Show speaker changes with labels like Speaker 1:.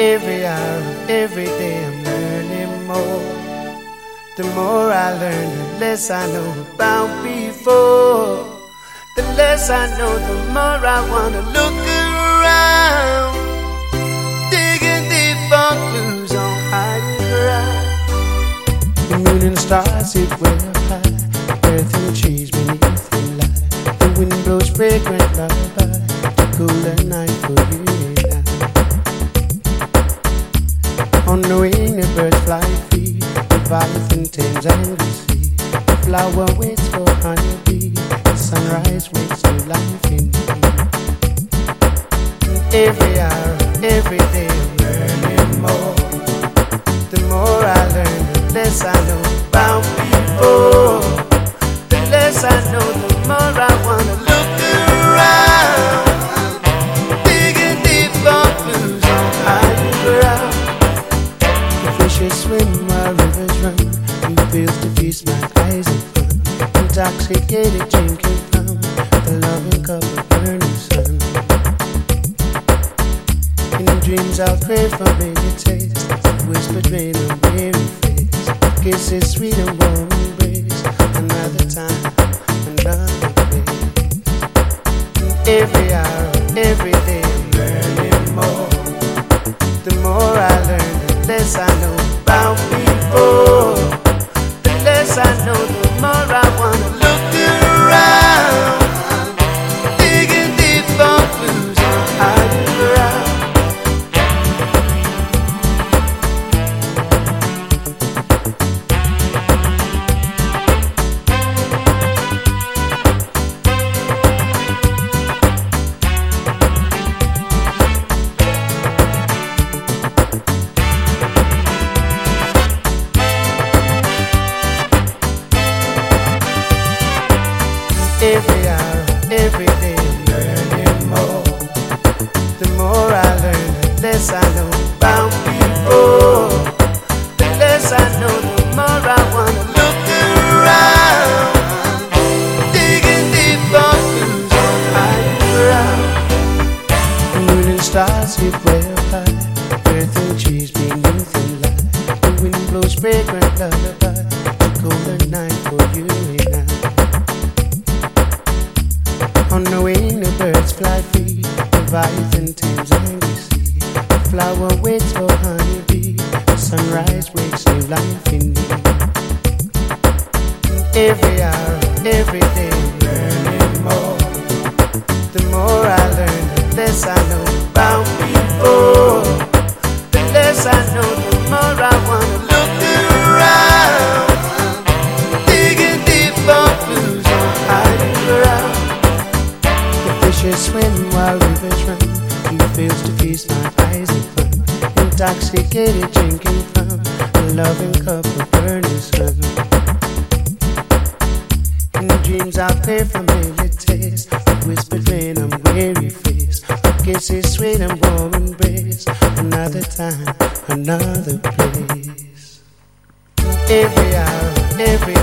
Speaker 1: Every hour, every day, I'm learning more. The more I learn, the less I know about before. The less I know, the more I wanna look around. Digging deep for clues on higher ground. The moon and stars sit well high. Earth and the trees beneath the light. The wind blows fragrant lullaby. The cooler night for you On the wing, the birds fly free Leviathan tames and the sea. The flower waits for honeybee. The sunrise waits for life in me. Every hour, every day, I'm learning more. The more I learn, the less I know Intoxicated drinking from the loving cup of burning sun. In dreams I'll crave for familiar taste, whispered rain on weary face, kisses sweet and warm embrace. Another time, another place. Every hour, every every hour, every day, learning more. The more I learn, the less I know about people. The less I know, the more I wanna look around. Digging deep for clues on higher ground. The moon and stars hit well high. Earth and trees the birds fly free. Leviathan tames and sea. The flower waits for honeybee. The sunrise wakes new life fishes swim while rivers run, and the to feast my eyes in fun. intoxicated drinking from a loving cup of burning sun. In the dreams I pray for daily taste, whispered rain on weary face, kisses sweet and warm embrace. Another time, another place. Every hour, every